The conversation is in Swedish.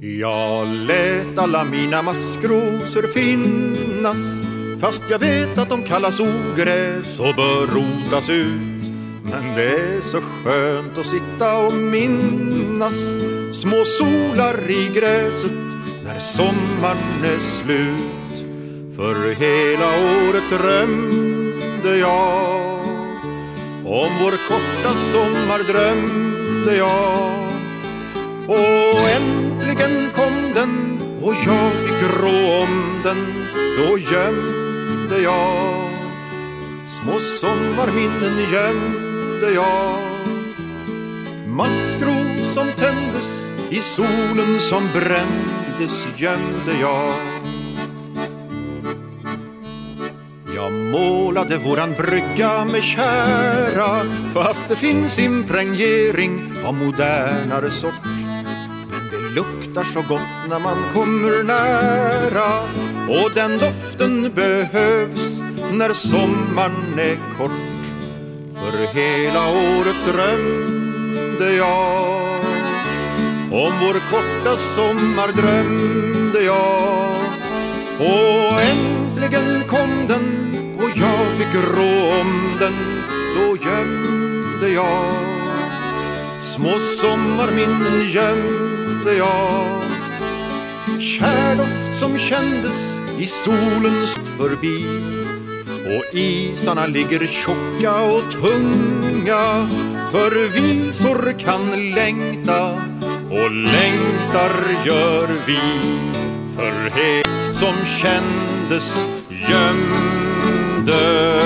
Jag lät alla mina maskrosor finnas Fast jag vet att de kallas ogräs och bör rotas ut. Men det är så skönt att sitta och minnas Små solar i gräset när sommaren är slut. För hela året drömde jag Om vår korta sommar drömde jag äntligen kom den och jag fick rå om den. Då gömde jag Små sommarminnen gömde jag. Maskro som tändes i solen som brändes gömde jag. Jag målade våran brygga med kära Fast det finns impregnering av modernare sort luktar så gott när man kommer nära. Och den doften behövs när sommaren är kort. För hela året drömde jag om vår korta sommar drömde jag. Och äntligen kom den och jag fick rå om den. Då gömde jag små sommarminnen gömde kände jag. Kärdoft som kändes i solens förbi. Och isarna ligger tjocka och tunga för visor kan längta och längtar gör vi. För het som kändes gömde